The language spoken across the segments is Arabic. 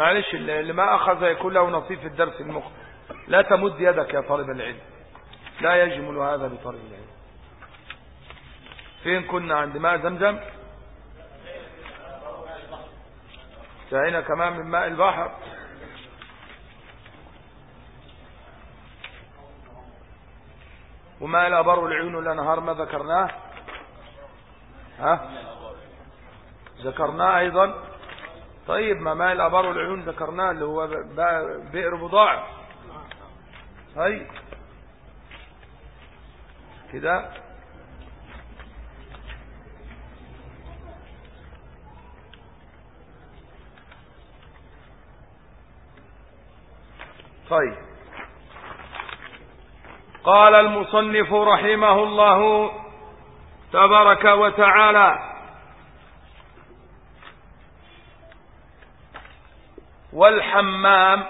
معلش اللي ما أخذ يكون له نصيب في الدرس المقبل. لا تمد يدك يا طالب العلم. لا يجمل هذا بطالب العلم. فين كنا عند ماء زمزم؟ انتهينا كمان من ماء البحر. وماء الأبر والعيون والأنهار ما ذكرناه. ها؟ ذكرناه أيضا. طيب ما ماء الأبر والعيون ذكرناه اللي هو بئر بضاع طيب. كده. طيب. قال المصنف رحمه الله تبارك وتعالى والحمام.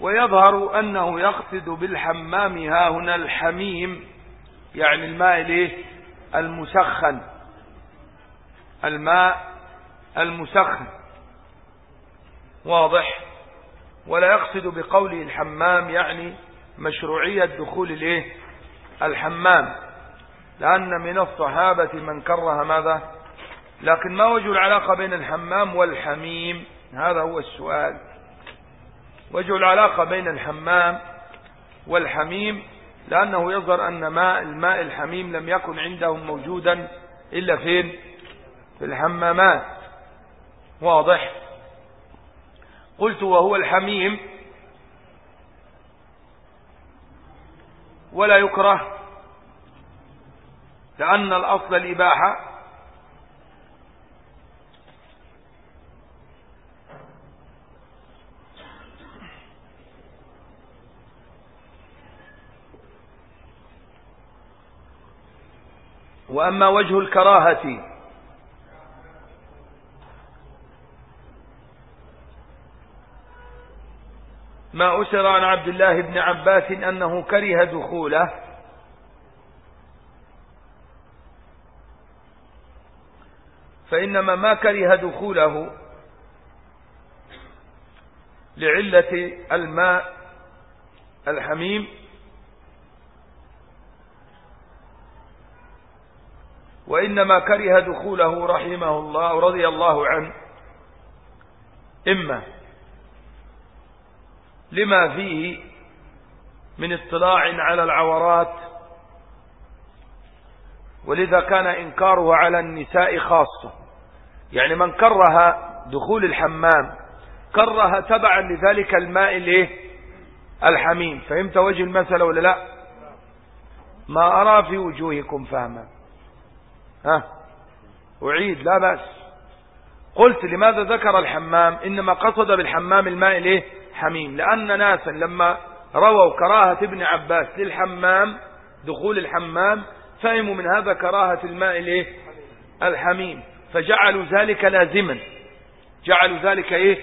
ويظهر أنه يقصد بالحمام ها هنا الحميم يعني الماء الايه المسخن. الماء المسخن. واضح؟ ولا يقصد بقوله الحمام يعني مشروعية دخول الإيه؟ الحمام. لأن من الصحابة من كره ماذا؟ لكن ما وجه العلاقة بين الحمام والحميم؟ هذا هو السؤال. وجه العلاقة بين الحمام والحميم؟ لأنه يظهر أن ماء الماء الحميم لم يكن عندهم موجودا إلا فين؟ في الحمامات. واضح؟ قلت وهو الحميم ولا يكره لأن الأصل الإباحة. وأما وجه الكراهة ما أسر عن عبد الله بن عباس أنه كره دخوله. فإنما ما كره دخوله لعلة الماء الحميم وإنما كره دخوله رحمه الله رضي الله عنه. إما لما فيه من اطلاع على العورات ولذا كان إنكاره على النساء خاصة. يعني من كره دخول الحمام كره تبعا لذلك الماء الايه الحميم. فهمت وجه المسألة ولا لا؟ ما أرى في وجوهكم فهما. ها؟ أعيد لا بأس. قلت لماذا ذكر الحمام؟ إنما قصد بالحمام الماء الايه حميم. لأن ناسا لما رووا كراهة ابن عباس للحمام دخول الحمام فهموا من هذا كراهة الماء الايه الحميم. فجعلوا ذلك لازما. جعلوا ذلك إيه؟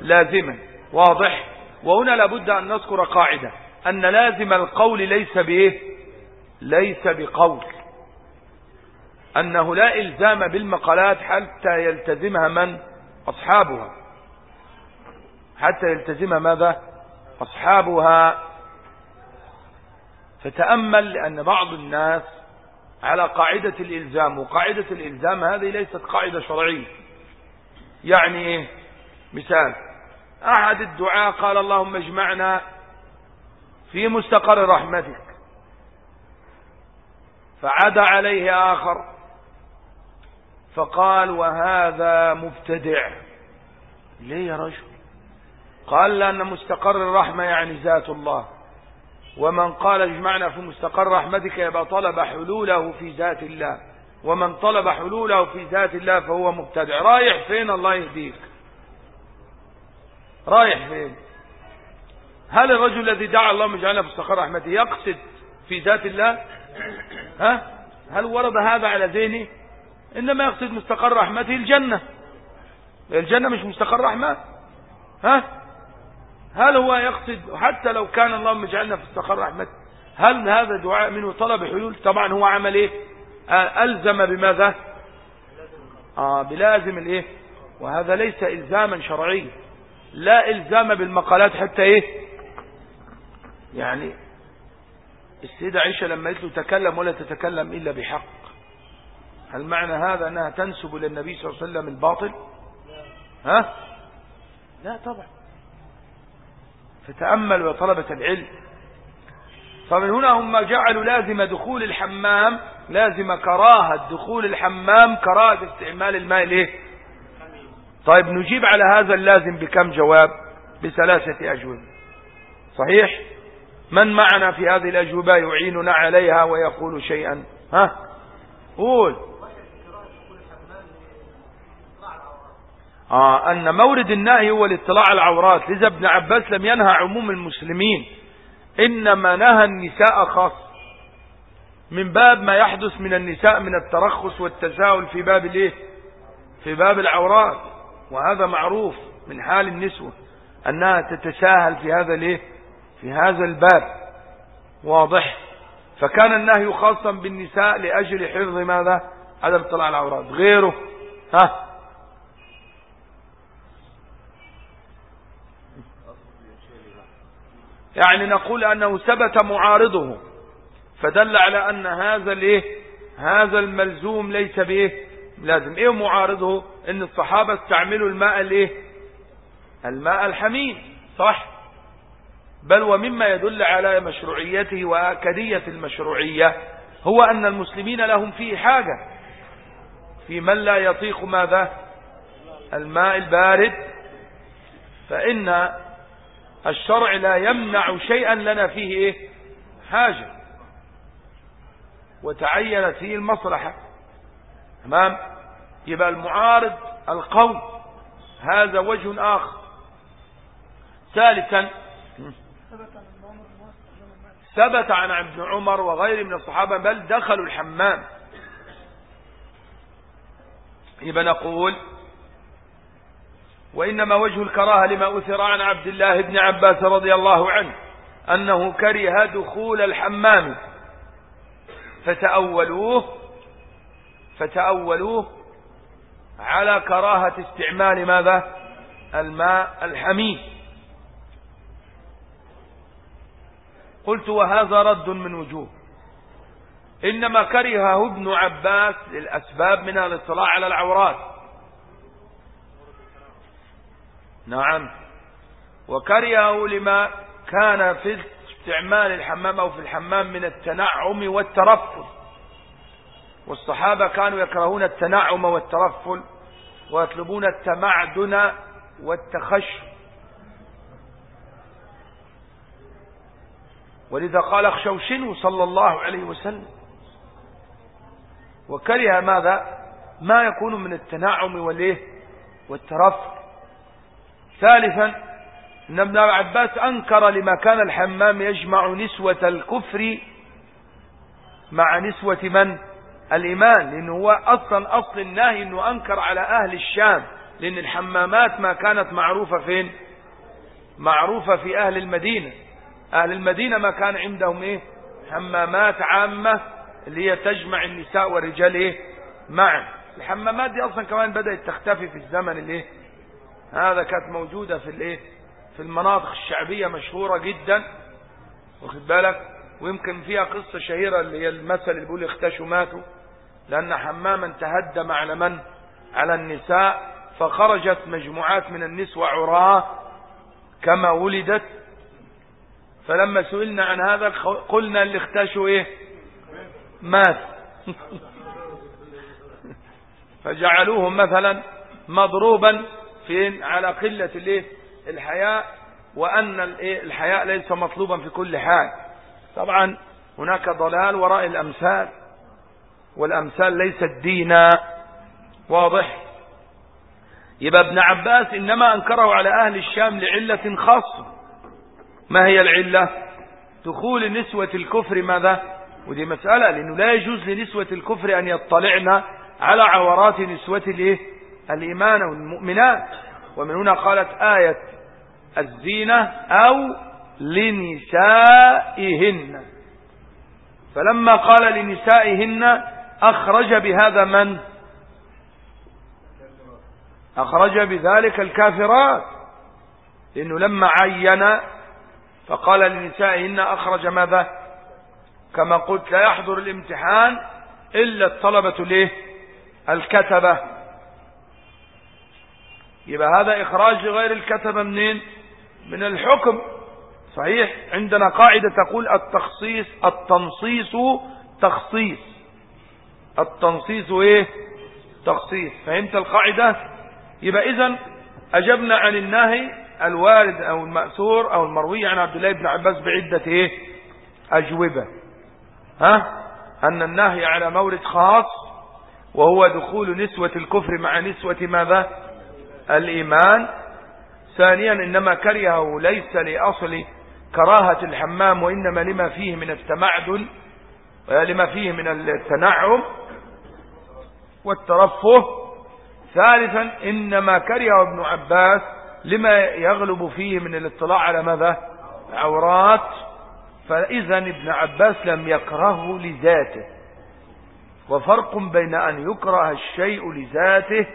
لازما. واضح؟ وهنا لابد أن نذكر قاعدة. أن لازم القول ليس بإيه؟ ليس بقول. أنه لا إلزام بالمقالات حتى يلتزمها من؟ أصحابها. حتى يلتزمها ماذا؟ أصحابها. فتأمل لأن بعض الناس على قاعدة الإلزام وقاعدة الإلزام هذه ليست قاعدة شرعية. يعني إيه؟ مثال أحد الدعاء قال اللهم اجمعنا في مستقر رحمتك فعاد عليه آخر فقال وهذا مبتدع. ليه يا رجل؟ قال لأن مستقر الرحمة يعني ذات الله. ومن قال اجمعنا في مستقر رحمتك يبقى طلب حلوله في ذات الله. ومن طلب حلوله في ذات الله فهو مبتدع. رايح فين الله يهديك؟ رايح فين؟ هل الرجل الذي دعا اللهم اجعلنا في مستقر رحمته يقصد في ذات الله؟ ها؟ هل ورد هذا على ذهنه؟ إنما يقصد مستقر رحمته الجنة. الجنة مش مستقر رحمة. ها؟ هل هو يقصد حتى لو كان اللهم اجعلنا في مستقر رحمته هل هذا دعاء منه طلب حلول؟ طبعا هو عمل إيه؟ آه، ألزم بماذا؟ آه بلازم الإيه؟ وهذا ليس إلزاما شرعيا. لا إلزام بالمقالات حتى إيه؟ يعني السيدة عائشة لما قلت له تكلم ولا تتكلم إلا بحق. هل معنى هذا أنها تنسب للنبي صلى الله عليه وسلم الباطل؟ ها؟ لا طبعا. فتأمل وطلبة العلم. فمن هنا هم جعلوا لازم دخول الحمام لازم كراهة دخول الحمام كراهة استعمال الماء ليه؟ طيب نجيب على هذا اللازم بكم جواب؟ بثلاثة أجوبة. صحيح؟ من معنا في هذه الأجوبة يعيننا عليها ويقول شيئا؟ ها؟ قول. آه أن مورد النهي هو الاطلاع على العورات. لذا ابن عباس لم ينهى عموم المسلمين. إنما نهى النساء خاص. من باب ما يحدث من النساء من الترخص والتساهل في باب الإيه؟ في باب العورات. وهذا معروف من حال النسوة أنها تتساهل في هذا الإيه؟ في هذا الباب. واضح؟ فكان النهي خاصا بالنساء لأجل حفظ ماذا؟ عدم طلع العورات. غيره. ها؟ يعني نقول أنه ثبت معارضه فدل على أن هذا الإيه؟ هذا الملزوم ليس بإيه؟ لازم. إيه معارضه؟ إن الصحابة استعملوا الماء الإيه؟ الماء الحميم صح؟ بل ومما يدل على مشروعيته وأكدية المشروعية هو أن المسلمين لهم فيه حاجة. في من لا يطيق ماذا؟ الماء البارد فإن الشرع لا يمنع شيئا لنا فيه إيه؟ حاجة. وتعينت فيه المصلحة. تمام؟ يبقى المعارض القول هذا وجه آخر. ثالثا ثبت عن ابن عمر وغيره من الصحابة بل دخلوا الحمام. يبقى نقول وإنما وجه الكراهة لما أثر عن عبد الله بن عباس رضي الله عنه أنه كره دخول الحمام. فتأولوه فتأولوه على كراهة استعمال ماذا؟ الماء الحميم. قلت وهذا رد من وجوه. إنما كرهه ابن عباس للأسباب منها الاطلاع على العورات. نعم. وكرهه لما كان في استعمال الحمام أو في الحمام من التنعم والترفل. والصحابة كانوا يكرهون التنعم والترفل ويطلبون التمعدن والتخشب ولذا قال اخشوشنه صلى الله عليه وسلم. وكره ماذا؟ ما يكون من التنعم والإيه؟ والترفع ثالثا إن ابن عباس أنكر لما كان الحمام يجمع نسوة الكفر مع نسوة من؟ الإيمان لأنه هو أصلا أصل النهي إنه أنكر على أهل الشام لأن الحمامات ما كانت معروفة فين؟ معروفة في أهل المدينة. أهل المدينة ما كان عندهم إيه؟ حمامات عامة اللي هي تجمع النساء والرجال إيه؟ معا. الحمامات دي أصلا كمان بدأت تختفي في الزمن الإيه؟ هذا كانت موجودة في الإيه؟ في المناطق الشعبية مشهورة جدا واخد بالك؟ ويمكن فيها قصة شهيرة اللي هي المثل اللي بيقول اختشوا ماتوا لأن حماما تهدم على من؟ على النساء فخرجت مجموعات من النسوة عراه كما ولدت. فلما سئلنا عن هذا قلنا اللي اختشوا إيه؟ مات. فجعلوه مثلا مضروبا فين على قلة الايه؟ الحياء وأن الحياء ليس مطلوبا في كل حال. طبعا هناك ضلال وراء الأمثال والأمثال ليست دينا. واضح؟ يبقى ابن عباس إنما أنكره على أهل الشام لعلة خاصة. ما هي العلة؟ دخول نسوة الكفر ماذا؟ ودي مسألة لأنه لا يجوز لنسوة الكفر أن يطلعن على عورات نسوة الايه؟ الإيمان والمؤمنات. ومن هنا قالت آية الزينة أو لنسائهن. فلما قال لنسائهن أخرج بهذا من؟ أخرج بذلك الكافرات. لأنه لما عين فقال لنسائهن أخرج ماذا؟ كما قلت لا يحضر الامتحان إلا الطلبة ليه؟ الكتبة. يبقى هذا إخراج غير الكتبة منين؟ من الحكم. صحيح؟ عندنا قاعدة تقول التخصيص التنصيص تخصيص. التنصيص إيه؟ تخصيص. فهمت القاعدة؟ يبقى إذا أجبنا عن النهي الوارد أو المأثور أو المروي عن عبد الله بن عباس بعدة إيه؟ أجوبة. ها؟ أن النهي على مورد خاص وهو دخول نسوة الكفر مع نسوة ماذا؟ الإيمان. ثانيا إنما كرهه ليس لأصل كراهة الحمام وإنما لما فيه من التمعدن لما فيه من التنعم والترفه. ثالثا إنما كره ابن عباس لما يغلب فيه من الاطلاع على ماذا؟ عورات. فإذا ابن عباس لم يكرهه لذاته. وفرق بين أن يكره الشيء لذاته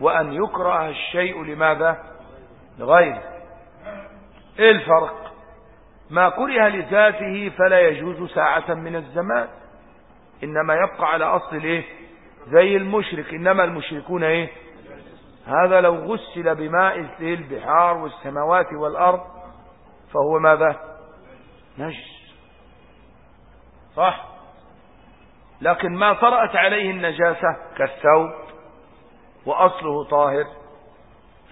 وأن يكره الشيء لماذا؟ لغيره. إيه الفرق؟ ما كره لذاته فلا يجوز ساعة من الزمان. إنما يبقى على أصل الايه زي المشرك. إنما المشركون إيه؟ هذا لو غسل بماء البحار والسماوات والأرض فهو ماذا؟ نجس. صح؟ لكن ما طرأت عليه النجاسة كالثوب. وأصله طاهر.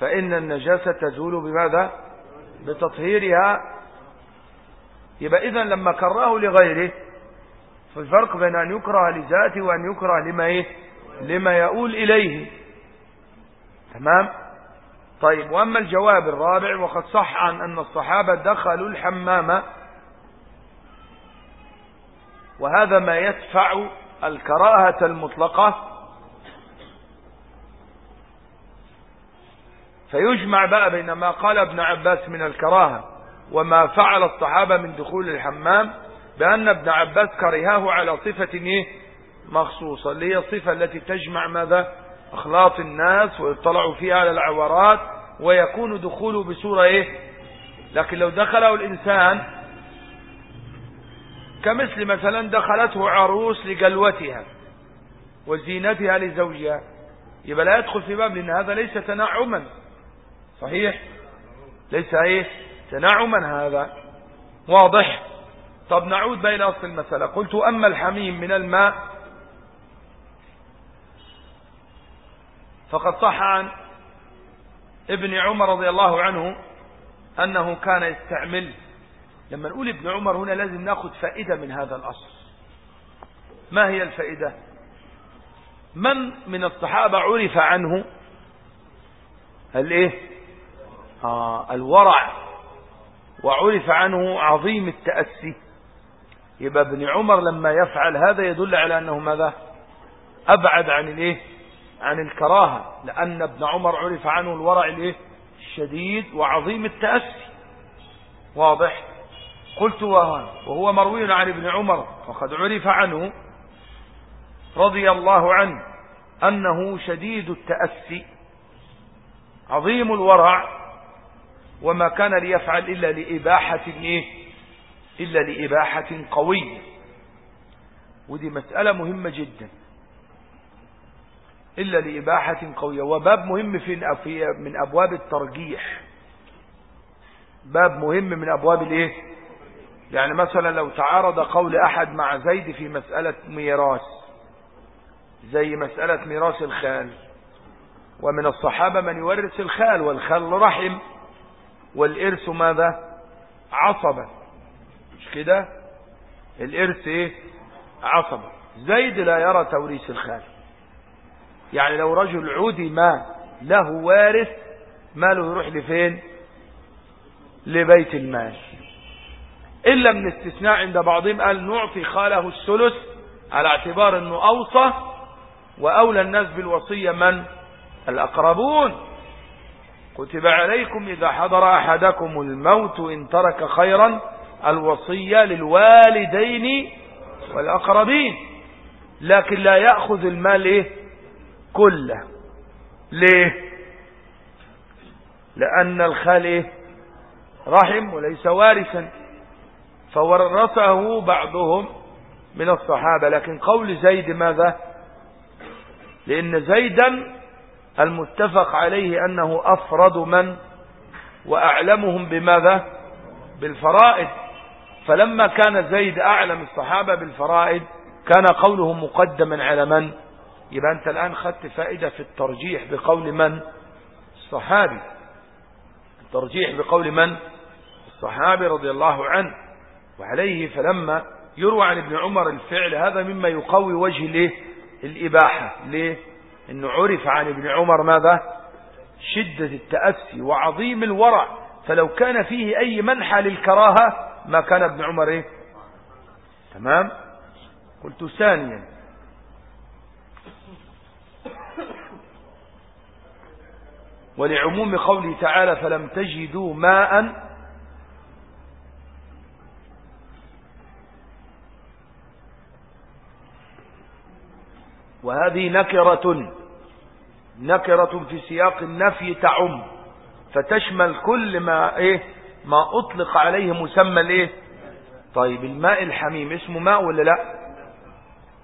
فإن النجاسة تزول بماذا؟ بتطهيرها. يبقى إذن لما كراه لغيره فالفرق بين أن يكره لذاته وأن يكره لما إيه؟ لما يؤول إليه. تمام؟ طيب وأما الجواب الرابع وقد صح عن أن الصحابة دخلوا الحمام. وهذا ما يدفع الكراهة المطلقة فيجمع بقى بين ما قال ابن عباس من الكراهة وما فعل الصحابة من دخول الحمام بأن ابن عباس كرهاه على صفة إيه؟ مخصوصة اللي هي الصفة التي تجمع ماذا؟ أخلاط الناس ويطلعوا فيها على العورات ويكون دخوله بصورة إيه؟ لكن لو دخله الإنسان كمثل مثلا دخلته عروس لجلوتها وزينتها لزوجها يبقى لا يدخل في باب لأن هذا ليس تنعما. صحيح؟ ليس إيه؟ تنعما هذا. واضح. طب نعود إلى أصل المسألة. قلت أما الحميم من الماء فقد صح عن ابن عمر رضي الله عنه أنه كان يستعمل. لما نقول ابن عمر هنا لازم ناخذ فائدة من هذا الأصل. ما هي الفائدة؟ من من الصحابة عرف عنه؟ الايه آه الورع وعرف عنه عظيم التأسي. يبقى ابن عمر لما يفعل هذا يدل على أنه ماذا؟ أبعد عن الإيه؟ عن الكراهة لأن ابن عمر عرف عنه الورع الإيه؟ الشديد وعظيم التأسي. واضح؟ قلت وهو مروي عن ابن عمر وقد عرف عنه رضي الله عنه أنه شديد التأسي. عظيم الورع وما كان ليفعل إلا لإباحة إيه؟ إلا لإباحة قوية. ودي مسألة مهمة جدا. إلا لإباحة قوية. وباب مهم في من أبواب الترجيح. باب مهم من أبواب الإيه؟ يعني مثلا لو تعارض قول أحد مع زيد في مسألة ميراث زي مسألة ميراث الخال. ومن الصحابة من يورث الخال والخال رحم. والإرث ماذا؟ عصبة. كده؟ الإرث إيه؟ عصبة. زيد لا يرى توريث الخال. يعني لو رجل عدم له وارث ماله يروح لفين؟ لبيت المال. إلا من استثناء عند بعضهم قال نعطي خاله الثلث على اعتبار أنه أوصى وأولى الناس بالوصية من؟ الأقربون. كتب عليكم إذا حضر أحدكم الموت إن ترك خيرا الوصية للوالدين والأقربين. لكن لا يأخذ المال إيه؟ كله. ليه؟ لأن الخال إيه؟ رحم وليس وارثا. فورثه بعضهم من الصحابة. لكن قول زيد ماذا؟ لأن زيدا المتفق عليه أنه أفرد من وأعلمهم بماذا؟ بالفرائد فلما كان زيد أعلم الصحابة بالفرائد كان قوله مقدما على من؟ يبقى أنت الآن خدت فائدة في الترجيح بقول من؟ الصحابي. الترجيح بقول من؟ الصحابي رضي الله عنه. وعليه فلما يروى عن ابن عمر الفعل هذا مما يقوي وجه ليه الإباحة. ليه؟ إنه عرف عن ابن عمر ماذا؟ شدة التأسي وعظيم الورع. فلو كان فيه أي منحى للكراهة ما كان ابن عمر إيه؟ تمام؟ قلت ثانيا. ولعموم قوله تعالى فلم تجدوا ماء وهذه نكرة نكرة في سياق النفي تعم فتشمل كل ما إيه ما أطلق عليه مسمى الإيه؟ طيب الماء الحميم اسمه ماء ولا لا؟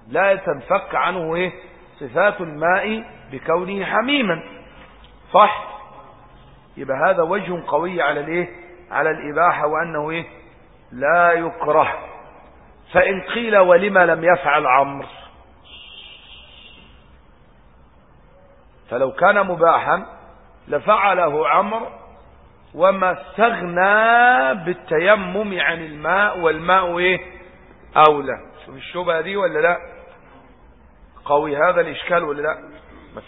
لا تنفك عنه إيه؟ صفات الماء بكونه حميما. صح؟ يبقى هذا وجه قوي على الإيه؟ على الإباحة وأنه إيه؟ لا يكره. فإن قيل ولما لم يفعل عمرو فلو كان مباحا لفعله عمرو وما استغنى بالتيمم عن الماء والماء إيه؟ أولى. شوف الشبهة دي ولا لا؟ قوي هذا الإشكال ولا لا؟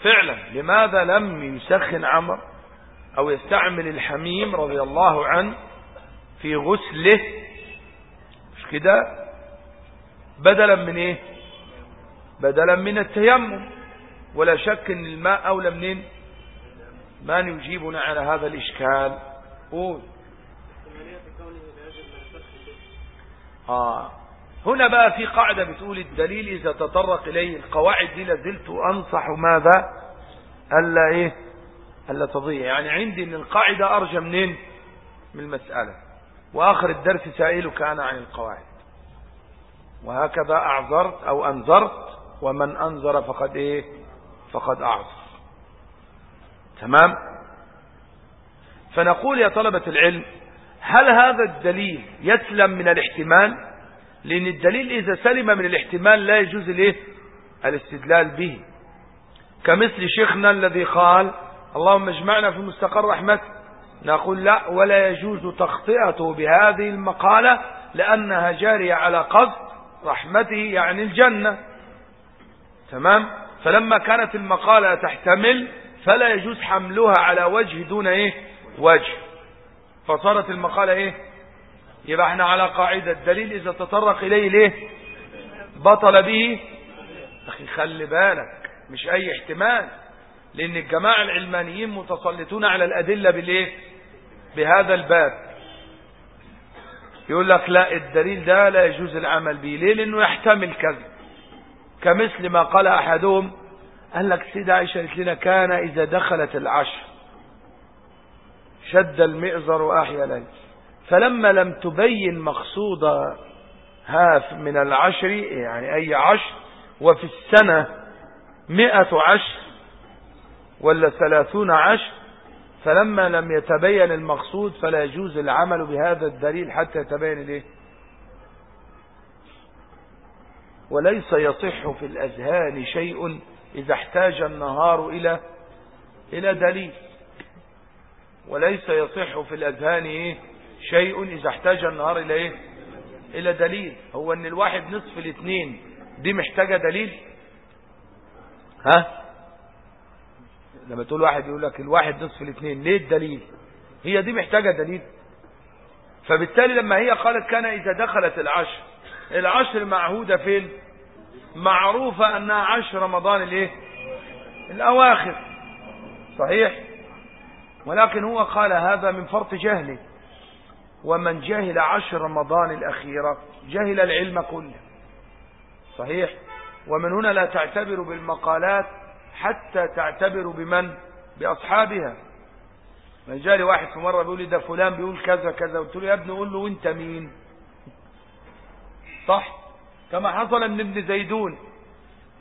فعلا. لماذا لم يسخن عمرو أو يستعمل الحميم رضي الله عنه في غسله؟ مش كده؟ بدلا من إيه؟ بدلا من التيمم. ولا شك إن الماء أولى منين؟ من يجيبنا على هذا الإشكال. قول. آه. هنا بقى في قاعدة بتقول الدليل إذا تطرق إليه القواعد دي لازلت أنصح ماذا؟ ألا إيه؟ ألا تضيع. يعني عندي أن القاعدة أرجى منين؟ من المسألة. وآخر الدرس سائلك أنا عن القواعد. وهكذا أعذرت أو أنذرت ومن أنذر فقد إيه؟ فقد أعصى تمام؟ فنقول يا طلبة العلم هل هذا الدليل يسلم من الاحتمال؟ لأن الدليل إذا سلم من الاحتمال لا يجوز له الاستدلال به. كمثل شيخنا الذي قال اللهم اجمعنا في مستقر رحمتك. نقول لا ولا يجوز تخطئته بهذه المقالة لأنها جارية على قصد رحمته يعني الجنة. تمام؟ فلما كانت المقالة تحتمل فلا يجوز حملها على وجه دون إيه؟ وجه. فصارت المقالة إيه؟ يبقى إحنا على قاعدة. الدليل إذا تطرق إليه ليه؟ بطل به. أخي خلي بالك مش أي احتمال لأن الجماعة العلمانيين متسلطون على الأدلة بالإيه؟ بهذا الباب. يقول لك لا الدليل ده لا يجوز العمل به. ليه؟ لأنه يحتمل كذا كمثل ما قال أحدهم قال لك سيدة عائشة قالت لنا كان إذا دخلت العشر شد المئزر وأحيا ليل فلما لم تبين مقصودها من العشر يعني أي عشر وفي السنة مئة عشر ولا ثلاثون عشر فلما لم يتبين المقصود فلا يجوز العمل بهذا الدليل حتى يتبين الايه وليس يصح في الأذهان شيء إذا احتاج النهار إلى إلى دليل. وليس يصح في الأذهان إيه شيء إذا احتاج النهار إلى إيه؟ إلى دليل. هو أن الواحد نصف الاثنين دي محتاجة دليل؟ ها؟ لما تقول واحد يقول لك الواحد نصف الاثنين ليه الدليل؟ هي دي محتاجة دليل. فبالتالي لما هي قالت كان إذا دخلت العشر العشر معهودة فين؟ معروفة أنها عشر رمضان الإيه؟ الأواخر. صحيح؟ ولكن هو قال هذا من فرط جهله. ومن جهل عشر رمضان الأخيرة جهل العلم كله. صحيح؟ ومن هنا لا تعتبر بالمقالات حتى تعتبر بمن؟ بأصحابها. ما جالي واحد في مرة بيقول لي ده فلان بيقول كذا كذا. قلت له يا ابني قول له وانت مين؟ صح؟ كما حصل من ابن زيدون.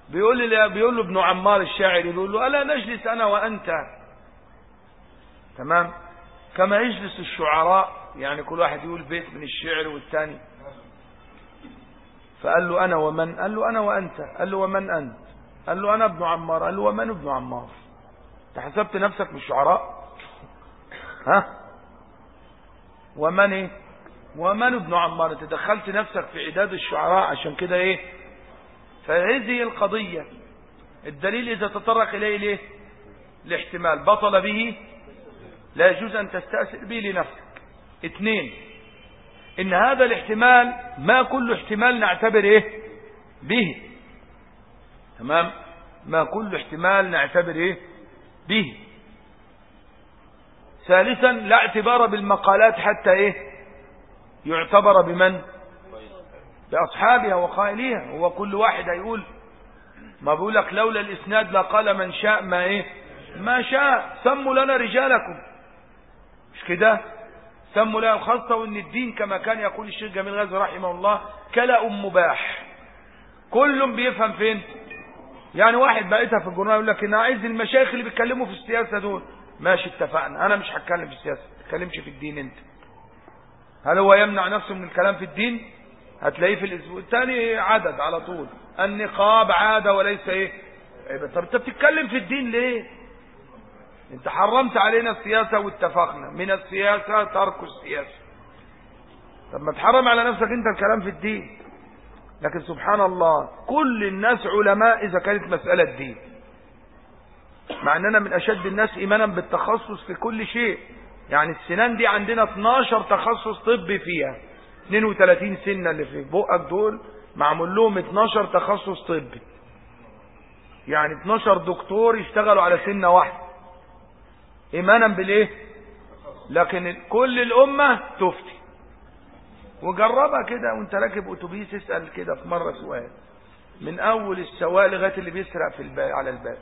بيقول لي بيقول له ابن عمار الشاعر بيقول له ألا نجلس أنا وأنت؟ تمام؟ كما يجلس الشعراء يعني كل واحد يقول بيت من الشعر والثاني فقال له أنا ومن؟ قال له أنا وأنت. قال له ومن أنت؟ قال له أنا ابن عمار. قال له ومن ابن عمار؟ أنت حسبت نفسك من الشعراء؟ ها؟ ومن إيه؟ ومن ابن عمار انت دخلت نفسك في عداد الشعراء عشان كده إيه؟ فهذه القضية الدليل إذا تطرق إليه ليه؟ الاحتمال بطل به لا يجوز أن تستأثر به لنفسك. اثنين إن هذا الاحتمال ما كل احتمال نعتبر إيه؟ به. تمام؟ ما كل احتمال نعتبر إيه؟ به. ثالثا لا اعتبار بالمقالات حتى إيه؟ يعتبر بمن؟ بأصحابها وقائليها. هو كل واحد هيقول ما بقول لك لولا الإسناد لقال من شاء ما إيه؟ ما شاء. سموا لنا رجالكم. مش كده؟ سموا لنا خاصة وإن الدين كما كان يقول الشيخ جميل غازي رحمه الله كلا أم مباح. كل بيفهم فين؟ يعني واحد بقيتها في الجورنال يقول لك أنا عايز المشايخ اللي بيتكلموا في السياسة دول. ماشي اتفقنا. أنا مش هتكلم في السياسة ما تتكلمش في الدين أنت. هل هو يمنع نفسه من الكلام في الدين؟ هتلاقيه في الأسبوع. الثاني عدد على طول. النقاب عادة وليس إيه؟ طب أنت بتتكلم في الدين ليه؟ أنت حرمت علينا السياسة واتفقنا. من السياسة ترك السياسة. طب ما تحرم على نفسك أنت الكلام في الدين. لكن سبحان الله كل الناس علماء إذا كانت مسألة دين. مع أننا من أشد الناس إيمانا بالتخصص في كل شيء. يعني السنان دي عندنا 12 تخصص طبي فيها. 32 سنة اللي في بقك دول معمول لهم 12 تخصص طبي. يعني 12 دكتور يشتغلوا على سنة واحدة. إيمانا بالإيه؟ لكن كل الأمة تفتي. وجربها كده وانت راكب أتوبيس اسأل كده في مرة سؤال. من أول السواق لغاية اللي بيسرق في الباب على الباب.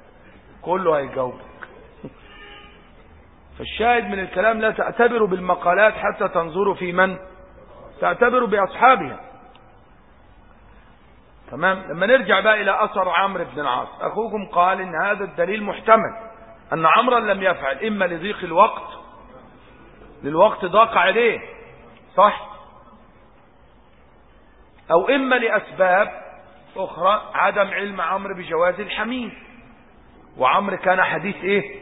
كله هيجاوبك. فالشاهد من الكلام لا تعتبروا بالمقالات حتى تنظروا في من؟ تعتبروا بأصحابها. تمام؟ لما نرجع بقى إلى أثر عمرو بن العاص أخوكم قال إن هذا الدليل محتمل أن عمرا لم يفعل إما لضيق الوقت للوقت ضاق عليه صح؟ أو إما لأسباب أخرى عدم علم عمرو بجواز الحميم وعمرو كان حديث إيه؟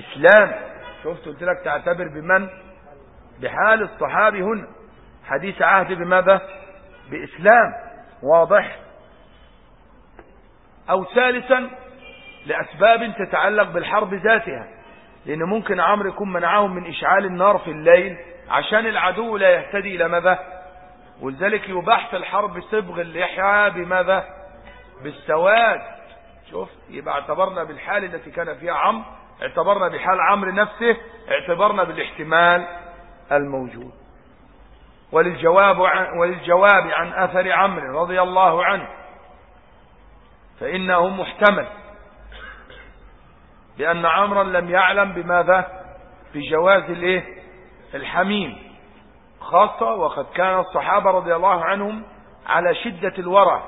إسلام. شفت قلت لك تعتبر بمن؟ بحال الصحابي هنا. حديث عهد بماذا؟ بإسلام. واضح؟ أو ثالثا لأسباب تتعلق بالحرب ذاتها. لأن ممكن عمرو يكون منعهم من إشعال النار في الليل عشان العدو لا يهتدي إلى ماذا؟ ولذلك يباح في الحرب صبغ اللحى بماذا؟ بالسواد. شوف يبقى اعتبرنا بالحال التي كان فيها عمرو. اعتبرنا بحال عمرو نفسه اعتبرنا بالاحتمال الموجود. وللجواب عن, وللجواب عن أثر عمرو رضي الله عنه فإنه محتمل لأن عمرا لم يعلم بماذا بجواز الايه؟ الحميم. خاصة وقد كان الصحابة رضي الله عنهم على شدة الورع.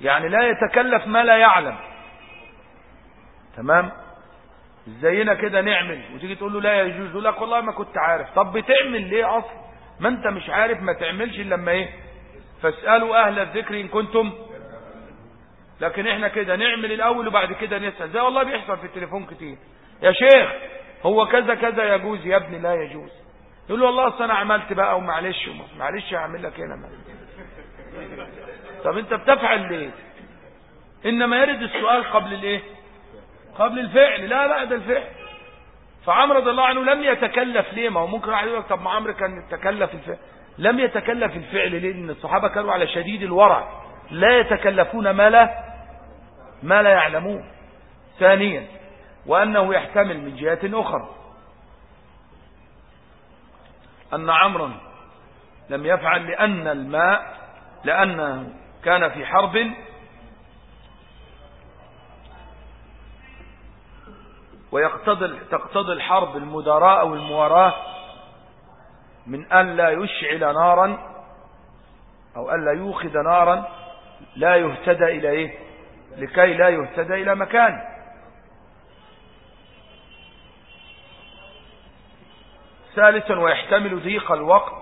يعني لا يتكلف ما لا يعلم. تمام؟ زينا كده نعمل. وتيجي تقول له لا يجوز يقول لك والله ما كنت عارف. طب بتعمل ليه أصلا؟ ما أنت مش عارف ما تعملش إلا لما إيه؟ فاسألوا أهل الذكر إن كنتم. لكن إحنا كده نعمل الأول وبعد كده نسأل. زي والله بيحصل في التليفون كتير. يا شيخ هو كذا كذا يجوز يا ابني لا يجوز. يقول له والله أصل أنا عملت بقى ومعلش معلش هعمل لك هنا. طب أنت بتفعل ليه؟ إنما يرد السؤال قبل الإيه؟ قبل الفعل. لا بعد الفعل. فعمرو رضي الله عنه لم يتكلف. ليه؟ ما هو ممكن واحد يقول طب ما عمرو كان يتكلف الفعل. لم يتكلف الفعل ليه؟ لأن الصحابة كانوا على شديد الورع. لا يتكلفون ما لا ما لا يعلمون. ثانيا وأنه يحتمل من جهة أخرى. أن عمرا لم يفعل لأن الماء لأن كان في حرب ويقتضي تقتضي الحرب المداراة أو المواراة من أن لا يشعل نارا أو أن لا يوخد نارا لا يهتدى إلى إيه لكي لا يهتدى إلى مكان. ثالثا ويحتمل ضيق الوقت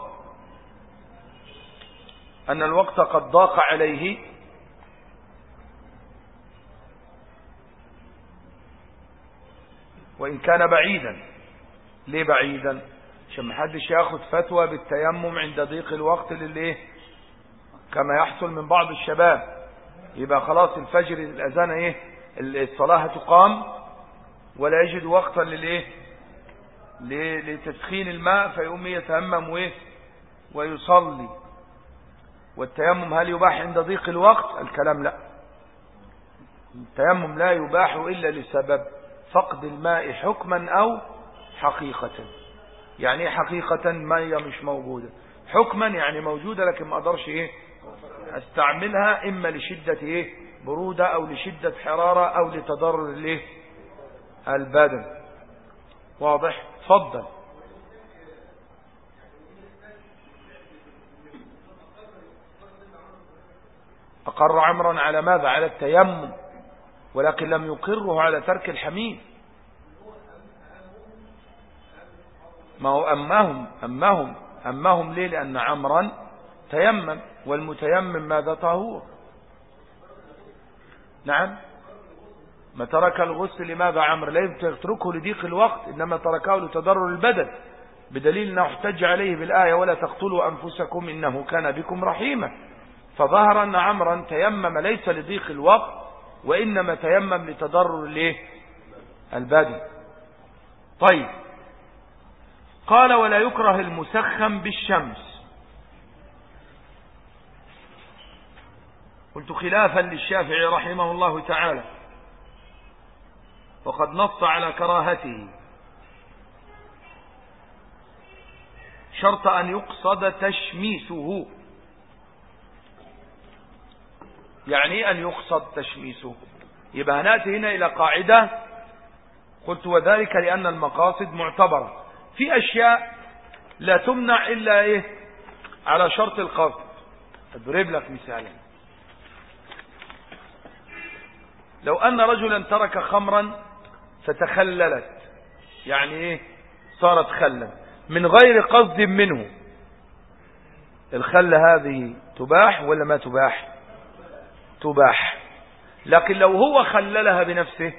أن الوقت قد ضاق عليه وإن كان بعيدا. ليه بعيدا؟ عشان محدش ياخد فتوى بالتيمم عند ضيق الوقت لليه كما يحصل من بعض الشباب. يبقى خلاص الفجر الأذان إيه؟ الصلاة تقام ولا يجد وقتا للإيه؟ لتسخين الماء فيقوم يتيمم وإيه؟ ويصلي. والتيمم هل يباح عند ضيق الوقت؟ الكلام لا. التيمم لا يباح إلا لسبب. فقد الماء حكما أو حقيقة. يعني حقيقة؟ مية مش موجودة. حكما يعني موجودة لكن ما أقدرش إيه أستعملها إما لشدة إيه برودة أو لشدة حرارة أو لتضرر الإيه البدن. واضح؟ تفضل. أقر عمرا على ماذا؟ على التيمم. ولكن لم يقره على ترك الحميم. ما هو أمهم أمهم أمهم ليه؟ لأن عمرا تيمم والمتيمم ماذا؟ طهور نعم. ما ترك الغسل لماذا عمر لا يتركه لضيق الوقت إنما تركه لتضرر البدن. بدليل أنه احتج عليه بالآية ولا تقتلوا أنفسكم إنه كان بكم رحيما فظهر أن عمرا تيمم ليس لضيق الوقت وإنما تيمم لتضرر الايه البدن. طيب. قال ولا يكره المسخن بالشمس. قلت خلافا للشافعي رحمه الله تعالى. وقد نص على كراهته. شرط أن يقصد تشميسه. يعني أن يقصد تشميسه. يبقى هنأتي هنا إلى قاعدة. قلت وذلك لأن المقاصد معتبرة. في أشياء لا تمنع إلا إيه؟ على شرط القصد. أضرب لك مثالا. لو أن رجلا ترك خمرا فتخللت. يعني إيه؟ صارت خلا. من غير قصد منه. الخل هذه تباح ولا ما تباح؟ تباح. لكن لو هو خللها بنفسه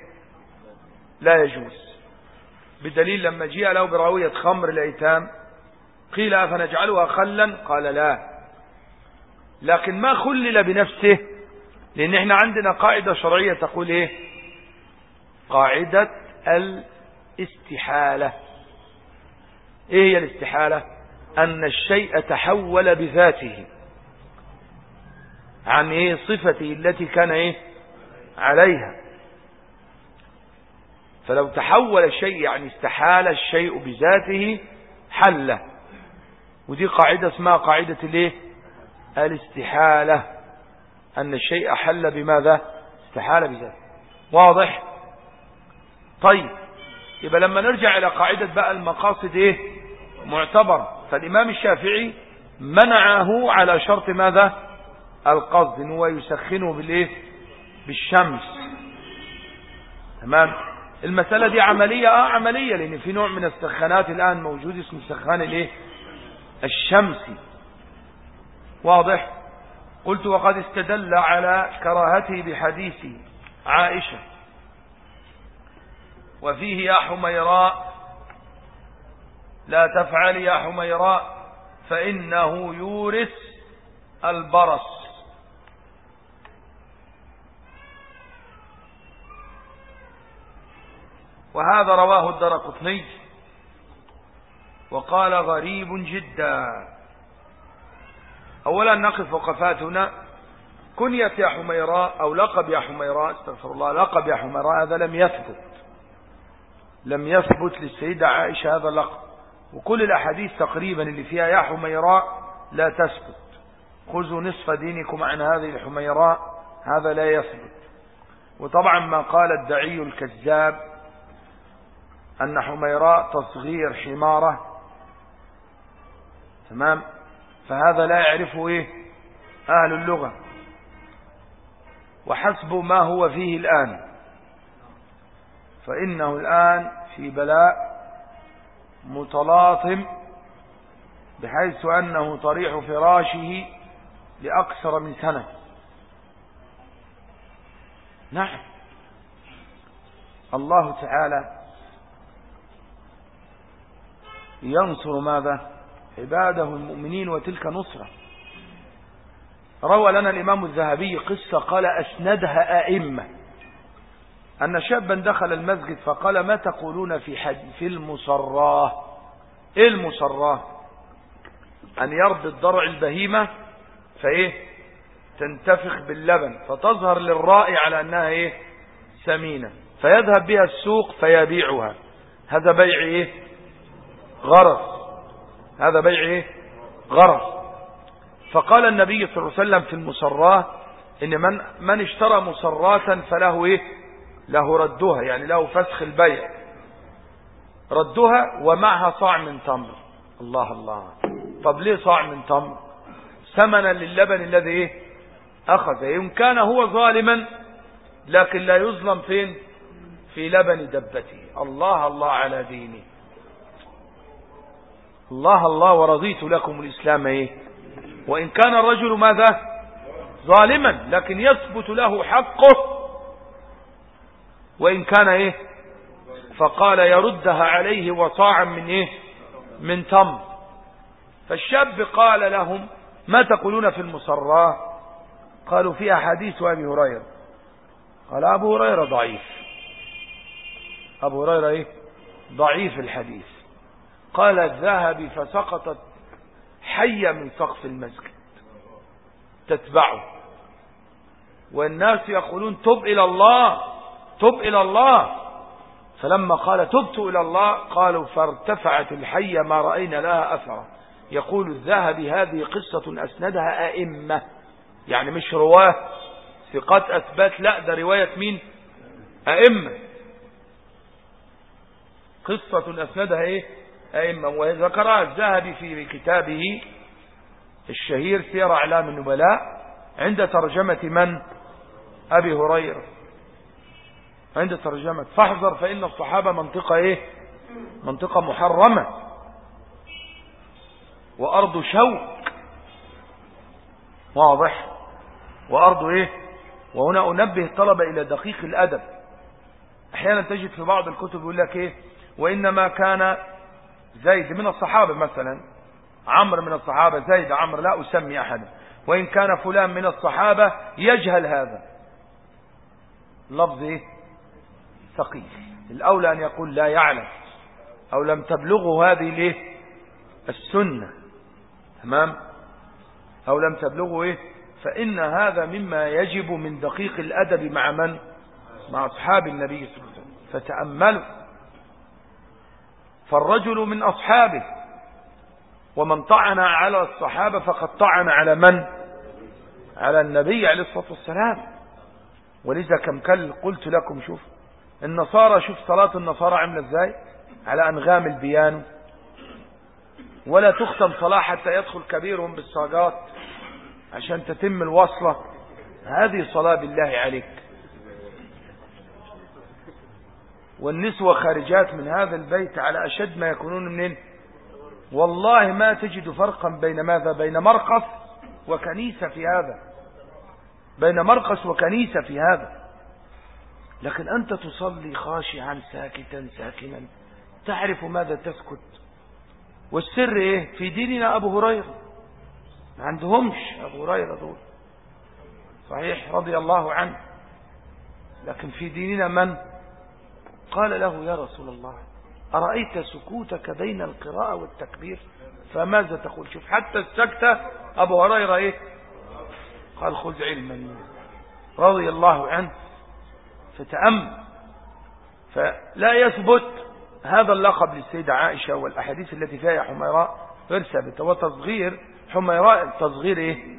لا يجوز. بدليل لما جاء له براوية خمر الأيتام قيل أفنجعلها خلا؟ قال لا. لكن ما خلل بنفسه لأن إحنا عندنا قاعدة شرعية تقول إيه؟ قاعدة الاستحالة. إيه هي الاستحالة؟ أن الشيء تحول بذاته. عن إيه؟ صفته التي كان إيه؟ عليها. فلو تحول الشيء يعني استحال الشيء بذاته حل. ودي قاعدة اسمها قاعدة الإيه؟ الاستحالة. أن الشيء حل بماذا؟ استحال بذاته. واضح؟ طيب. يبقى لما نرجع إلى قاعدة بقى المقاصد إيه؟ معتبر. فالإمام الشافعي منعه على شرط ماذا؟ القصد ان هو يسخنه بالإيه؟ بالشمس. تمام؟ المسألة دي عملية؟ آه عملية لأن في نوع من السخانات الآن موجود اسمه سخان الإيه؟ الشمسي. واضح؟ قلت وقد استدل على كراهته بحديث عائشة. وفيه يا حميراء لا تفعل يا حميراء فإنه يورث البرص. وهذا رواه الدرقطني وقال غريب جدا. أولا نقف وقفات هنا كنية يا حميراء أو لقب يا حميراء استغفر الله لقب يا حميراء هذا لم يثبت. لم يثبت للسيدة عائشة هذا اللقب. وكل الأحاديث تقريبا اللي فيها يا حميراء لا تثبت. خذوا نصف دينكم عن هذه الحميراء هذا لا يثبت. وطبعا ما قال الدعي الكذاب أن حميراء تصغير حمارة. تمام؟ فهذا لا يعرفه إيه؟ أهل اللغة. وحسب ما هو فيه الآن. فإنه الآن في بلاء متلاطم بحيث أنه طريح فراشه لأكثر من سنة. نعم. الله تعالى ينصر ماذا؟ عباده المؤمنين وتلك نصرة. روى لنا الإمام الذهبي قصة قال أسندها أئمة. أن شابا دخل المسجد فقال ما تقولون في حد في المصراة؟ إيه المصراة؟ أن يربي الضرع البهيمة فإيه؟ تنتفخ باللبن فتظهر للرائي على أنها إيه؟ سمينة. فيذهب بها السوق فيبيعها. هذا بيع إيه؟ غرض هذا بيع إيه؟ غرض فقال النبي صلى الله عليه وسلم في المصراة إن من, من اشترى مصراة فله إيه؟ له ردها يعني له فسخ البيع. ردها ومعها صاع من تمر. الله الله. طب ليه صاع من تمر؟ ثمنا للبن الذي إيه؟ أخذ. إن كان هو ظالما لكن لا يظلم فين؟ في لبن دبته. الله الله على دينه. الله الله ورضيت لكم الإسلام إيه؟ وإن كان الرجل ماذا؟ ظالما لكن يثبت له حقه. وإن كان إيه؟ فقال يردها عليه وصاعا من إيه؟ من تمر فالشاب قال لهم ما تقولون في المصراه قالوا فيها حديث أبي هريرة. قال أبو هريرة ضعيف. أبو هريرة إيه؟ ضعيف الحديث. قال الذهب فسقطت حية من سقف المسجد. تتبعه. والناس يقولون تب إلى الله تب إلى الله. فلما قال تبت إلى الله قالوا فارتفعت الحية ما رأينا لها أثرا. يقول الذهبي هذه قصة أسندها أئمة. يعني مش رواة ثقات أثبات لا ده رواية مين؟ أئمة. قصة أسندها إيه؟ أئمة وذكرها الذهبي في كتابه الشهير سير أعلام النبلاء عند ترجمة من؟ أبي هريرة. عند ترجمة. فاحذر فإن الصحابة منطقة إيه؟ منطقة محرمة. وأرض شوك. واضح. وأرض إيه؟ وهنا أنبه الطلبة إلى دقيق الأدب. أحيانا تجد في بعض الكتب يقول لك إيه؟ وإنما كان زيد من الصحابة مثلا عمر من الصحابة زيد عمر لا أسمي أحدا. وإن كان فلان من الصحابة يجهل هذا. لفظ إيه؟ ثقيل. الأولى أن يقول لا يعلم أو لم تبلغه هذه الإيه؟ السنة. تمام؟ أو لم تبلغه إيه؟ فإن هذا مما يجب من دقيق الأدب مع من؟ مع أصحاب النبي صلى الله عليه وسلم. فتأملوا. فالرجل من أصحابه. ومن طعن على الصحابة فقد طعن على من؟ على النبي عليه الصلاة والسلام. ولذا كم قلت لكم شوف النصارى شوف صلاة النصارى عاملة إزاي؟ على أنغام البيانو. ولا تختم صلاة حتى يدخل كبيرهم بالصاجات عشان تتم الوصلة. هذه صلاة بالله عليك. والنسوة خارجات من هذا البيت على أشد ما يكونون منين؟ والله ما تجد فرقا بين ماذا؟ بين مرقص وكنيسة في هذا. بين مرقص وكنيسة في هذا. لكن أنت تصلي خاشعا ساكتا ساكنا تعرف ماذا تسكت. والسر إيه؟ في ديننا أبو هريرة. ما عندهمش أبو هريرة دول. صحيح رضي الله عنه. لكن في ديننا من؟ قال له يا رسول الله أرأيت سكوتك بين القراءة والتكبير؟ فماذا تقول؟ شوف حتى السكتة أبو هريرة إيه؟ قال خذ علما. رضي الله عنه. فتأمل فلا يثبت هذا اللقب للسيدة عائشة والأحاديث التي فيها حميراء غير ثابتة. وتصغير حميراء تصغير إيه؟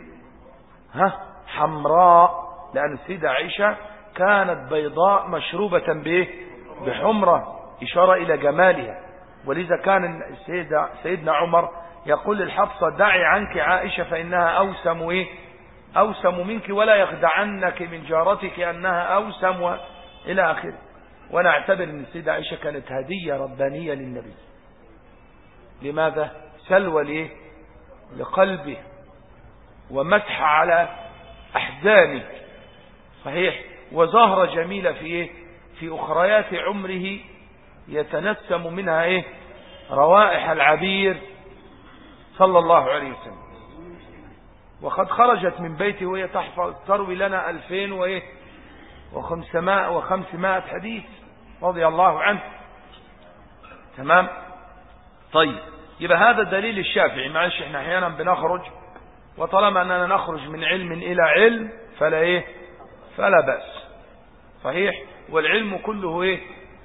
ها؟ حمراء. لأن السيدة عائشة كانت بيضاء مشروبة به بحمرة إشارة إلى جمالها. ولذا كان سيدنا عمر يقول للحفصة دعي عنك عائشة فإنها أوسم إيه؟ أوسم منك ولا يخدعنك من جارتك أنها أوسم إلى آخره. وأنا أعتبر أن السيدة عائشة كانت هدية ربانية للنبي. لماذا؟ سلوى ليه؟ لقلبه. ومسح على أحزانه. صحيح؟ وزهرة جميلة في إيه؟ في أخريات عمره يتنسم منها إيه؟ روائح العبير صلى الله عليه وسلم. وقد خرجت من بيته وهي تحفظ تروي لنا ألفين وإيه؟ وخمسمائة وخمسمائة حديث رضي الله عنه. تمام؟ طيب يبقى هذا دليل الشافعي. معلش إحنا أحيانا بنخرج وطالما أننا نخرج من علم إلى علم فلا إيه؟ فلا بأس. صحيح؟ والعلم كله إيه؟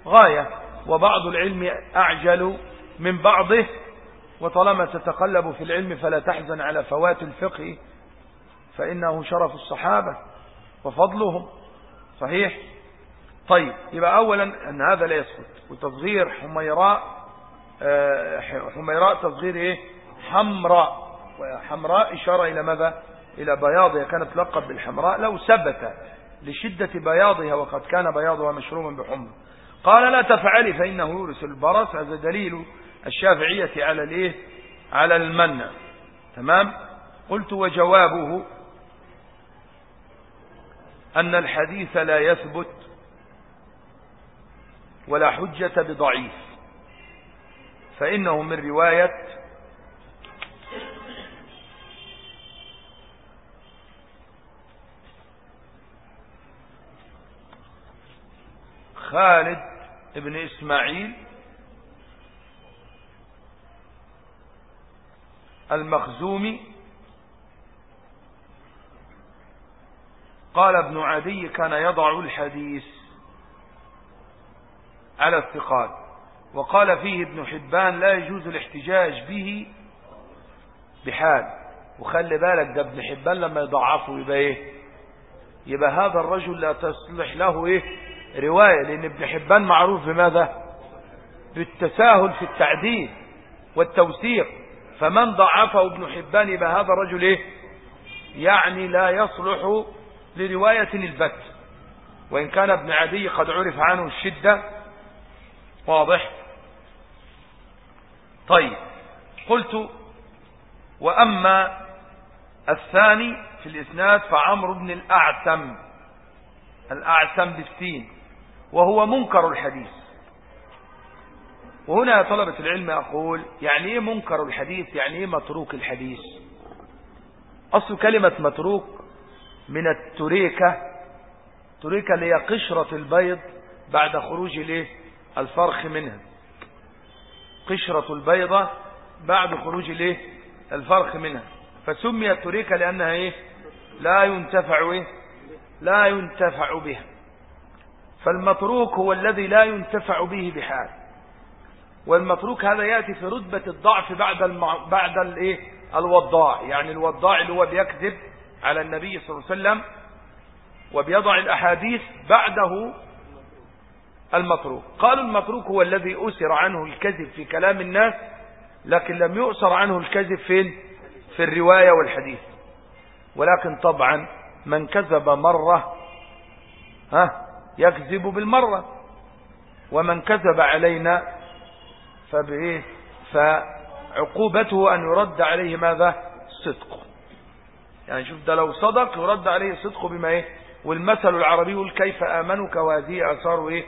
غاية. وبعض العلم أعجل من بعضه. وطالما تتقلب في العلم فلا تحزن على فوات الفقه فإنه شرف الصحابة وفضلهم. صحيح؟ طيب يبقى أولا أن هذا لا يسقط. وتصغير حميراء آه، حميراء تصغير إيه؟ حمراء. حمراء إشارة إلى ماذا؟ إلى بياضها كانت لقب بالحمراء لو ثبت لشدة بياضها وقد كان بياضها مشروما بحمر. قال لا تفعلي فإنه يورث البرص. هذا دليل الشافعية على الإيه؟ على المنع. تمام؟ قلت وجوابه أن الحديث لا يثبت ولا حجة بضعيف فإنه من رواية خالد ابن إسماعيل المخزومي قال ابن عدي كان يضع الحديث على الثقات وقال فيه ابن حبان لا يجوز الاحتجاج به بحال. وخلي بالك ده ابن حبان لما يضعفه يبقى إيه؟ يبقى هذا الرجل لا تصلح له إيه؟ رواية لأن ابن حبان معروف بماذا؟ بالتساهل في التعديل والتوثيق. فمن ضعفه ابن حبان يبقى هذا الرجل إيه؟ يعني لا يصلح لرواية البت. وإن كان ابن عدي قد عرف عنه الشدة واضح؟ طيب قلت وأما الثاني في الإسناد فعمر بن الأعتم الأعتم بالسين. وهو منكر الحديث. وهنا يا طلبة العلم أقول يعني إيه منكر الحديث؟ يعني إيه متروك الحديث؟ أصل كلمة متروك من التريكة تريكة اللي هي قشرة البيض بعد خروج الإيه؟ الفرخ منها. قشرة البيضة بعد خروج الإيه؟ الفرخ منها. فسميت تريكة لأنها إيه؟ لا ينتفع إيه؟ لا ينتفع بها. فالمتروك هو الذي لا ينتفع به بحال. والمتروك هذا يأتي في رتبة الضعف بعد المع... بعد الإيه؟ الوضاع. يعني الوضاع اللي هو بيكذب على النبي صلى الله عليه وسلم وبيضع الأحاديث بعده المتروك. قالوا المتروك هو الذي أسر عنه الكذب في كلام الناس لكن لم يؤسر عنه الكذب فين؟ في الرواية والحديث. ولكن طبعا من كذب مرة ها؟ يكذب بالمرة. ومن كذب علينا فبإيه؟ فعقوبته أن يرد عليه ماذا؟ صدق يعني شوف ده لو صدق يرد عليه صدقه بما إيه؟ والمثل العربي كيف آمنك وهذه أثار إيه؟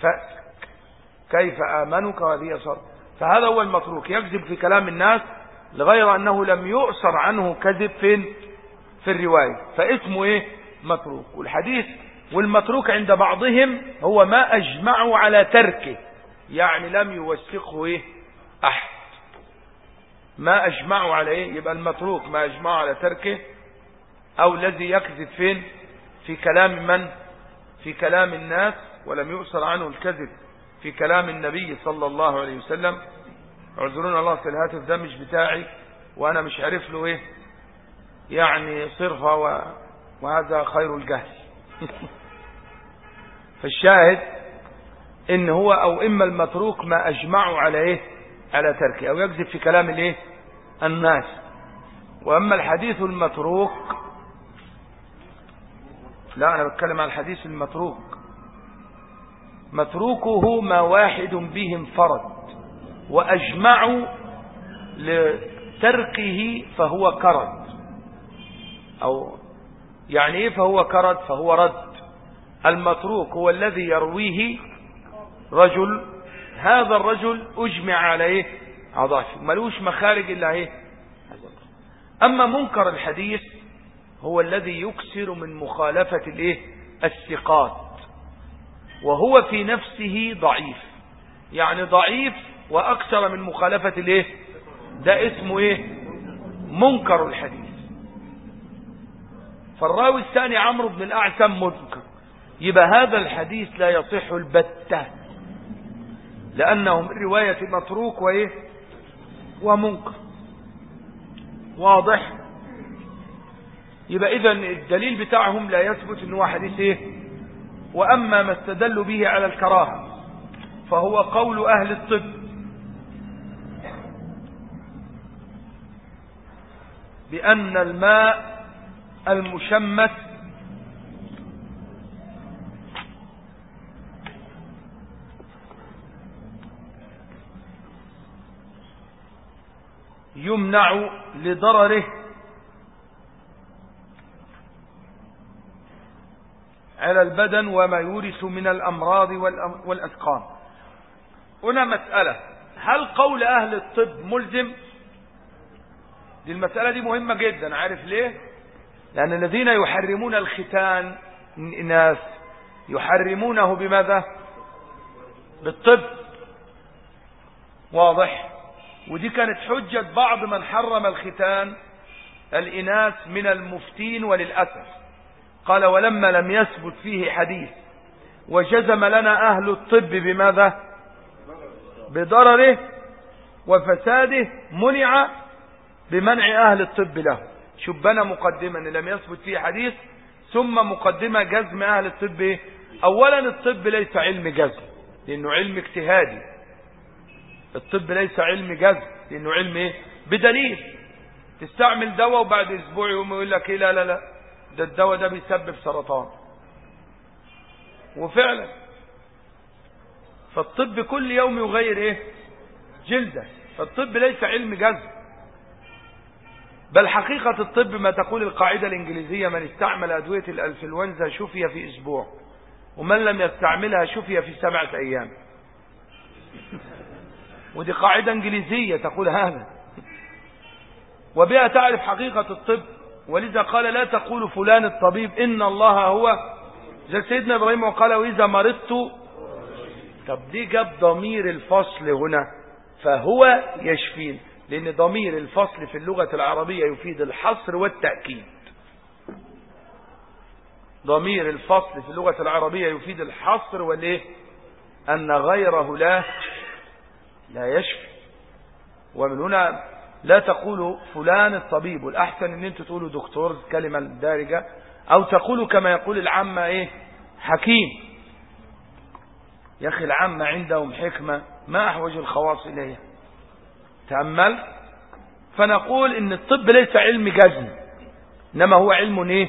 فأسك كيف آمنك وهذه أثار؟ فهذا هو المتروك. يكذب في كلام الناس لغير أنه لم يؤثر عنه كذب فين في الرواية. فاسمه إيه؟ متروك. والحديث والمتروك عند بعضهم هو ما أجمعوا على تركه. يعني لم يوثقه إيه؟ أحد. ما أجمعوا على إيه؟ يبقى المتروك ما أجمعوا على تركه. أو الذي يكذب فين؟ في كلام من؟ في كلام الناس. ولم يؤثر عنه الكذب في كلام النبي صلى الله عليه وسلم. اعذرونا الله في الهاتف ده مش بتاعي. وأنا مش عارف له إيه؟ يعني صرفة وهذا خير الجهل. فالشاهد إن هو أو إما المتروك ما أجمعوا على إيه على تركه أو يكذب في كلام الإيه؟ الناس. وأما الحديث المتروك لا أنا بتكلم عن الحديث المتروك. متروكه ما واحد بهم فرد وأجمعوا لتركه فهو كرد. أو يعني إيه فهو كرد؟ فهو رد. المتروك هو الذي يرويه رجل هذا الرجل أجمع على إيه عضاشه ملوش مخارج إلا إيه؟ أما منكر الحديث هو الذي يكسر من مخالفة الإيه؟ الثقات. وهو في نفسه ضعيف. يعني ضعيف وأكثر من مخالفة الإيه؟ ده اسمه إيه؟ منكر الحديث. فالراوي الثاني عمرو بن الاعسم منكر. يبقى هذا الحديث لا يصح البتة. لأنه من رواية متروك وإيه؟ ومنكر. واضح؟ يبقى إذا الدليل بتاعهم لا يثبت أنه حديث إيه؟ وأما ما استدلوا به على الكراهة فهو قول أهل الطب. بأن الماء المشمس يمنع لضرره. على البدن وما يورث من الأمراض والأسقام. هنا مسألة. هل قول أهل الطب ملزم؟ دي المسألة دي مهمة جدا. عارف ليه؟ لأن الذين يحرمون الختان الناس يحرمونه بماذا؟ بالطب. واضح؟ ودي كانت حجة بعض من حرم الختان الإناث من المفتين وللأسف. قال ولما لم يثبت فيه حديث وجزم لنا أهل الطب بماذا؟ بضرره وفساده منع بمنع أهل الطب له. شبنا مقدما لم يثبت فيه حديث ثم مقدمة جزم أهل الطب. أولا الطب ليس علم جزم لأنه علم اجتهادي. الطب ليس علم جذب لأنه علم إيه؟ بدليل. تستعمل دواء وبعد أسبوع يقوم يقول لك إيه؟ لا لا لا. ده الدواء ده بيسبب سرطان. وفعلا. فالطب كل يوم يغير إيه؟ جلدة. فالطب ليس علم جذب. بل حقيقة الطب ما تقول القاعدة الإنجليزية من استعمل أدوية الأنفلونزا شفي في أسبوع ومن لم يستعملها شفي في سبعة أيام. ودي قاعدة إنجليزية تقول هذا. وبها تعرف حقيقة الطب ولذا قال لا تقول فلان الطبيب إن الله هو. زي سيدنا إبراهيم وقال وإذا مرضت. طب دي جاب ضمير الفصل هنا فهو يشفين لأن ضمير الفصل في اللغة العربية يفيد الحصر والتأكيد. ضمير الفصل في اللغة العربية يفيد الحصر والإيه؟ أن غيره لا لا يشفي. ومن هنا لا تقولوا فلان الطبيب والأحسن إن أنتوا تقولوا دكتور كلمة دارجة أو تقولوا كما يقول العامة إيه؟ حكيم. يا أخي العامة عندهم حكمة ما أحوج الخواص إليها. تأمل؟ فنقول إن الطب ليس علم جزم إنما هو علم إيه؟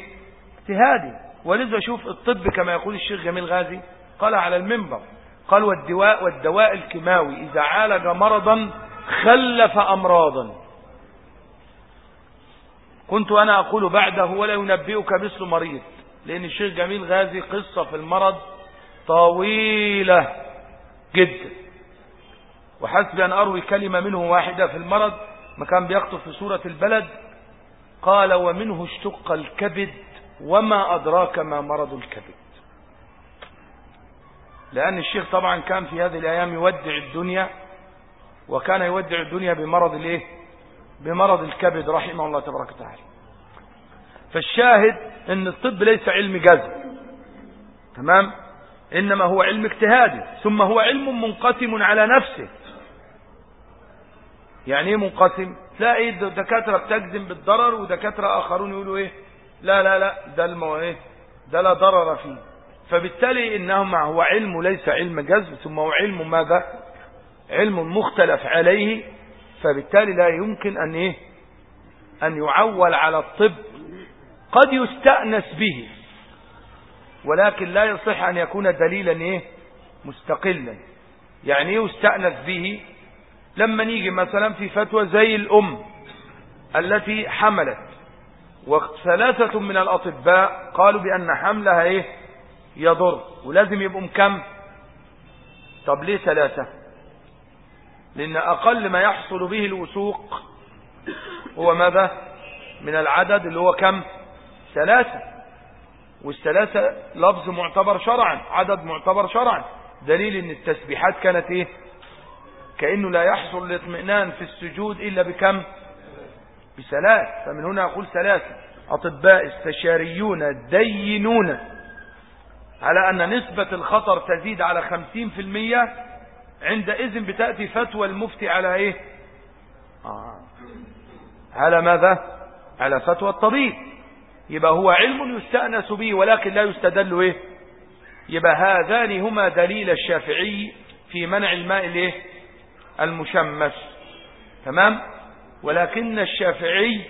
اجتهادي. ولذا شوف الطب كما يقول الشيخ جميل غازي قال على المنبر قال والدواء والدواء الكيماوي إذا عالج مرضا خلف أمراضا. كنت أنا أقول بعده ولا ينبئك مثل مريض لأن الشيخ جميل غازي قصة في المرض طويلة جدا. وحسب أن أروي كلمة منه واحدة في المرض ما كان بيخطب في سورة البلد. قال ومنه اشتق الكبد وما أدراك ما مرض الكبد. لأن الشيخ طبعا كان في هذه الأيام يودع الدنيا وكان يودع الدنيا بمرض الإيه؟ بمرض الكبد رحمه الله تبارك وتعالى. فالشاهد إن الطب ليس علم جزم. تمام؟ إنما هو علم اجتهادي ثم هو علم منقسم على نفسه. يعني إيه منقسم؟ تلاقي الدكاترة بتجزم بالضرر ودكاترة آخرون يقولوا إيه؟ لا لا لا ده إيه؟ ده لا ضرر فيه. فبالتالي إنه هو علم ليس علم جزم ثم هو علم ماذا؟ علم مختلف عليه فبالتالي لا يمكن أن إيه؟ أن يعول على الطب. قد يستأنس به ولكن لا يصح أن يكون دليلا إيه؟ مستقلا. يعني إيه يستأنس به؟ لما نيجي مثلا في فتوى زي الأم التي حملت وثلاثة من الأطباء قالوا بأن حملها إيه؟ يضر ولازم يبقوا كم طب ليه ثلاثة؟ لأن أقل ما يحصل به الوثوق هو ماذا؟ من العدد اللي هو كم؟ ثلاثة. والثلاثة لفظ معتبر شرعا عدد معتبر شرعا. دليل إن التسبيحات كانت إيه؟ كأنه لا يحصل الاطمئنان في السجود إلا بكم؟ بثلاث. فمن هنا أقول ثلاثة. أطباء استشاريون دينون على أن نسبة الخطر تزيد على خمسين في المية عندئذ بتأتي فتوى المفتي على إيه؟ آه. على ماذا؟ على فتوى الطبيب. يبقى هو علم يستأنس به ولكن لا يستدل إيه؟ يبقى هذان هما دليل الشافعي في منع الماء الإيه؟ المشمس. تمام؟ ولكن الشافعي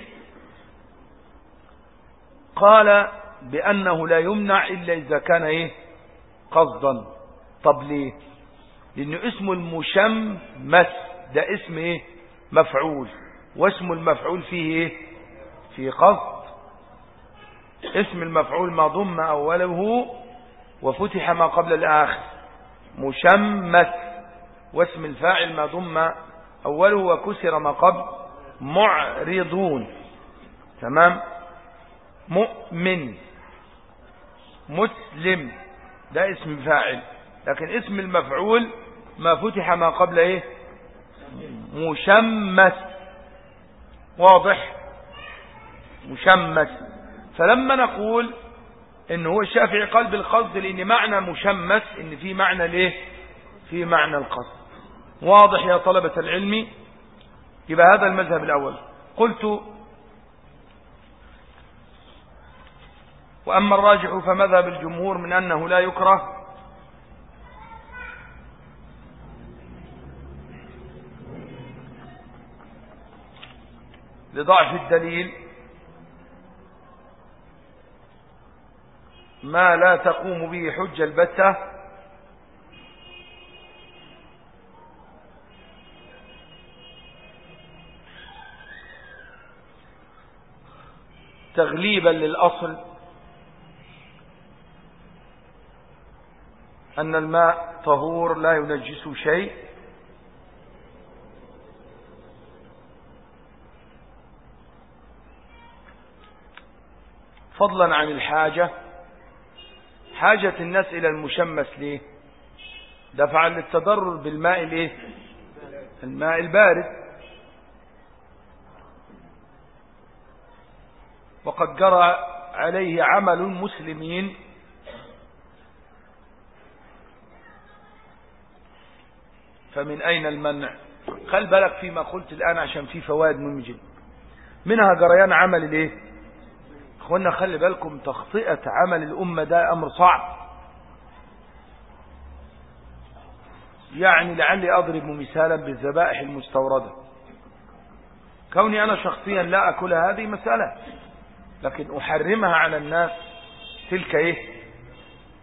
قال بأنه لا يمنع إلا إذا كان إيه؟ قصدا. طب ليه؟ لأنه اسم المشمس ده اسم إيه؟ مفعول. واسم المفعول فيه إيه؟ في قصد. اسم المفعول ما ضم أوله وفتح ما قبل الآخر. مشمس. واسم الفاعل ما ضم أوله وكسر ما قبل. معرضون. تمام؟ مؤمن. مسلم. ده اسم فاعل. لكن اسم المفعول ما فتح ما قبل إيه؟ مشمس. واضح؟ مشمس. فلما نقول إن هو الشافعي قال بالقصد لأن معنى مشمس إن في معنى ليه؟ في معنى القصد. واضح يا طلبة العلم؟ يبقى هذا المذهب الأول. قلت وأما الراجح فمذهب الجمهور من أنه لا يكره لضعف الدليل ما لا تقوم به حجة البتة تغليبا للأصل أن الماء طهور لا ينجس شيء. فضلا عن الحاجة. حاجة الناس إلى المشمس ليه؟ دفعا للتضرر بالماء الايه الماء البارد. وقد جرى عليه عمل المسلمين فمن أين المنع؟ خل بالك فيما قلت الآن عشان في فوائد مهمة جدا. منها جريان عمل الإيه؟ اخوانا خلي بالكم تخطئة عمل الأمة ده أمر صعب. يعني لعلي أضرب مثالا بالذبائح المستوردة. كوني أنا شخصيا لا أكل هذه مسألة لكن أحرمها على الناس تلك إيه؟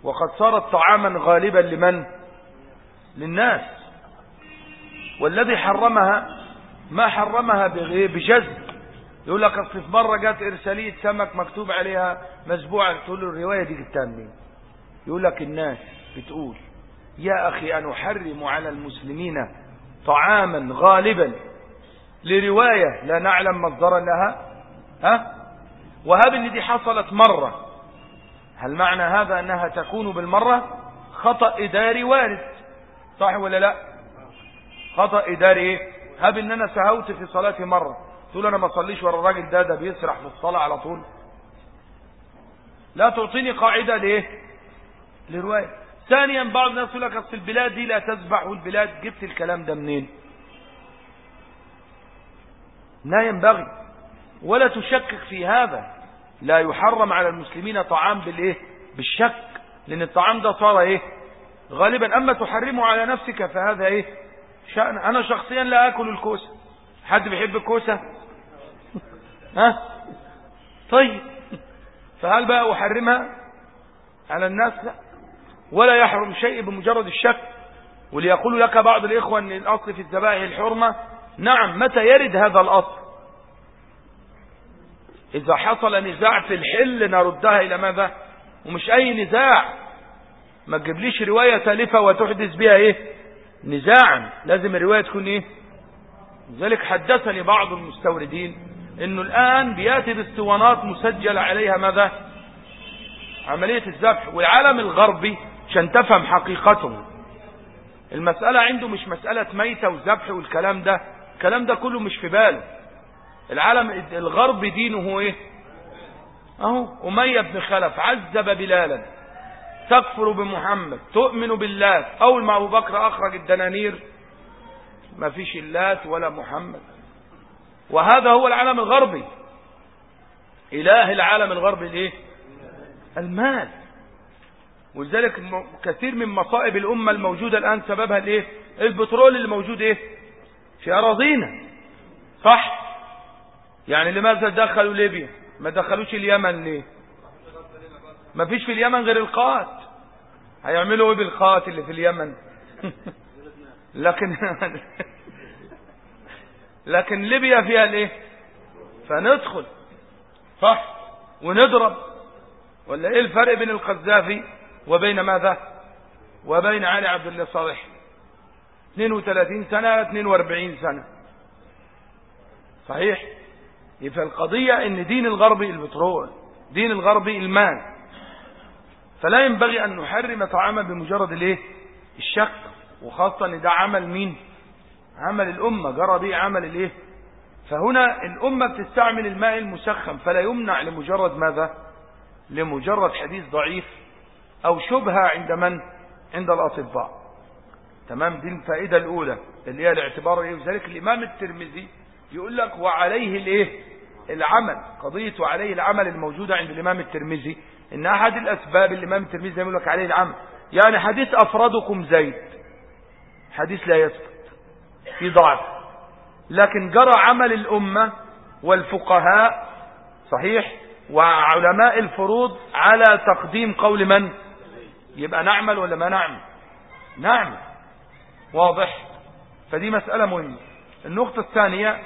وقد صارت طعاما غالبا لمن؟ للناس. والذي حرمها ما حرمها بجزم يقول لك أصل في مرة جت إرسالية سمك مكتوب عليها مسبوعه تقول له الرواية دي جبتها منين؟ يقول لك الناس بتقول يا أخي ان أحرم على المسلمين طعاما غالبا لرواية لا نعلم مصدرا لها. ها؟ وهب ان دي حصلت مرة. هل معنى هذا أنها تكون بالمرة؟ خطأ إداري وارد. صح ولا لا؟ خطأ إداري إيه؟ هب إن أنا سهوت في صلاتي مرة. تقول أنا ما أصليش ورا الراجل ده ده بيسرح في الصلاة على طول. لا تعطيني قاعدة ليه؟ لرواية. ثانيا بعض الناس يقول لك أصل البلاد دي لا تسبح والبلاد جبت الكلام ده منين؟ لا ينبغي. ولا تشكك في هذا. لا يحرم على المسلمين طعام بالإيه؟ بالشك. لأن الطعام ده صار إيه؟ غالبا. أما تحرمه على نفسك فهذا إيه؟ شأن. أنا شخصيا لا أكل الكوسة. حد بيحب الكوسة؟ ها؟ طيب. فهل بقى أحرمها؟ على الناس لا. ولا يحرم شيء بمجرد الشك. وليقول لك بعض الإخوة أن الأصل في الذبائح الحرمة. نعم متى يرد هذا الأصل؟ إذا حصل نزاع في الحل نردها إلى ماذا؟ ومش أي نزاع. ما تجيبليش رواية تالفة وتحدث بها إيه؟ نزاعا. لازم الرواية تكون إيه؟ لذلك حدثني بعض المستوردين إنه الآن بيأتي باسطوانات مسجل عليها ماذا؟ عملية الذبح. والعالم الغربي عشان تفهم حقيقته. المسألة عنده مش مسألة ميتة وذبح والكلام ده. الكلام ده كله مش في باله. العالم الغرب دينه إيه؟ أهو أمية بن خلف عذب بلالا. تكفر بمحمد تؤمن بالله. أول ما أبو بكر أخرج الدنانير ما فيش اللات ولا محمد. وهذا هو العالم الغربي. إله العالم الغربي الايه المال. ولذلك كثير من مصائب الأمة الموجودة الآن سببها الايه البترول اللي موجود إيه؟ في أراضينا. صح؟ يعني لماذا دخلوا ليبيا؟ ما دخلوش اليمن ليه؟ ما فيش في اليمن غير القات هيعملوا إيه بالقات اللي في اليمن. لكن لكن ليبيا فيها الايه؟ فندخل. صح؟ ونضرب ولا إيه الفرق بين القذافي وبين ماذا؟ وبين علي عبد الله صالح. 32 سنة 42 سنة. صحيح؟ يبقى القضية إن دين الغربي البترول دين الغربي المال. فلا ينبغي أن نحرم طعاما بمجرد الإيه؟ الشك وخاصة إن ده عمل مين؟ عمل الأمة جرى به عمل الإيه؟ فهنا الأمة بتستعمل الماء المسخن فلا يمنع لمجرد ماذا؟ لمجرد حديث ضعيف أو شبهة عند من؟ عند الأطباء. تمام؟ دي الفائدة الأولى اللي هي الاعتبار إيه؟ وذلك الإمام الترمذي يقول لك وعليه الإيه؟ العمل قضية وعليه العمل الموجودة عند الإمام الترمذي. إن أحد الأسباب اللي الامام الترمذي يقول لك عليه العمل يعني حديث أفرادكم زيد. حديث لا يثبت في ضعف. لكن جرى عمل الأمة والفقهاء صحيح وعلماء الفروض على تقديم قول من؟ يبقى نعمل ولا ما نعمل؟ نعمل. واضح؟ فدي مسألة مهمة. النقطة الثانية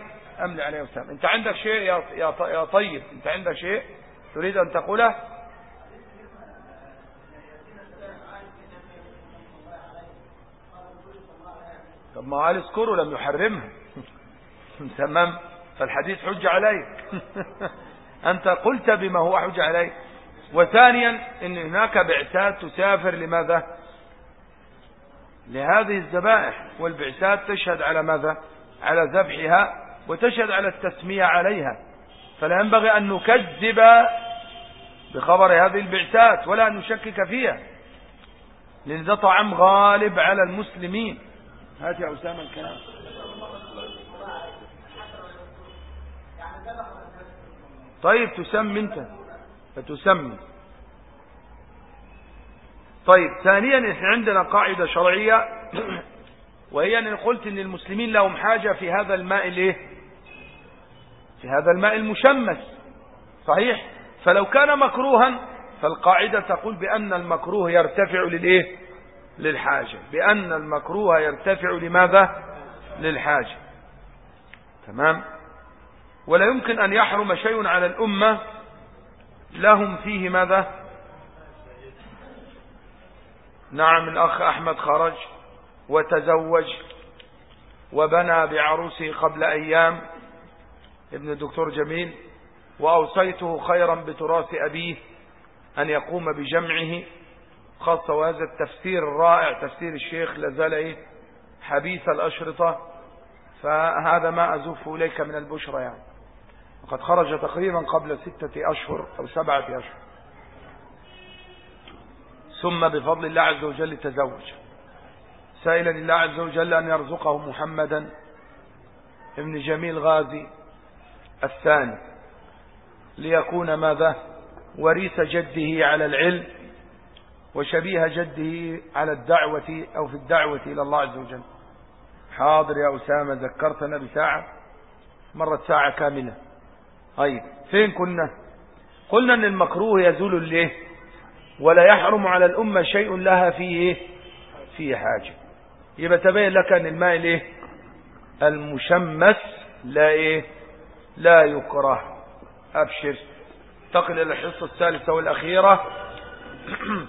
أملي عليه وسلم أنت عندك شيء يا طيب أنت عندك شيء تريد أن تقوله؟ طب ما قال اذكره لم يحرمها تمام؟ فالحديث حج عليك أنت قلت بما هو حج عليك وثانيا إن هناك بعثات تسافر لماذا؟ لهذه الذبائح. والبعثات تشهد على ماذا؟ على ذبحها وتشهد على التسمية عليها. فلا ينبغي أن نكذب بخبر هذه البعثات ولا أن نشكك فيها. لأن ده طعام غالب على المسلمين. هات يا أسامة الكلام. طيب تسمي أنت. فتسمي. طيب ثانيا إحنا عندنا قاعدة شرعية. وهي ان قلت إن المسلمين لهم حاجة في هذا الماء الإيه؟ في هذا الماء المشمس. صحيح؟ فلو كان مكروها فالقاعدة تقول بأن المكروه يرتفع للإيه؟ للحاجة بأن المكروه يرتفع لماذا؟ للحاجة. تمام؟ ولا يمكن أن يحرم شيء على الأمة لهم فيه ماذا؟ نعم الأخ أحمد خرج وتزوج وبنى بعروسه قبل أيام ابن الدكتور جميل وأوصيته خيرا بتراث أبيه أن يقوم بجمعه. خاصة وهذا التفسير الرائع تفسير الشيخ لازال إيه؟ حبيث الأشرطة. فهذا ما أزف إليك من البشرى يعني. وقد خرج تقريبا قبل ستة أشهر أو سبعة أشهر. ثم بفضل الله عز وجل تزوج. سائلا الله عز وجل أن يرزقه محمدا ابن جميل غازي الثاني. ليكون ماذا؟ وريث جده على العلم. وشبيه جده على الدعوة أو في الدعوة إلى الله عز وجل. حاضر يا أسامة ذكرتنا بساعة مرت ساعة كاملة. طيب فين كنا؟ قلنا أن المكروه يزول الليه ولا يحرم على الأمة شيء لها فيه فيه حاجة. يبقى تبين لك أن الماء الايه المشمس لا إيه؟ لا يكره. أبشر. انتقل إلى الحصة الثالثة والأخيرة.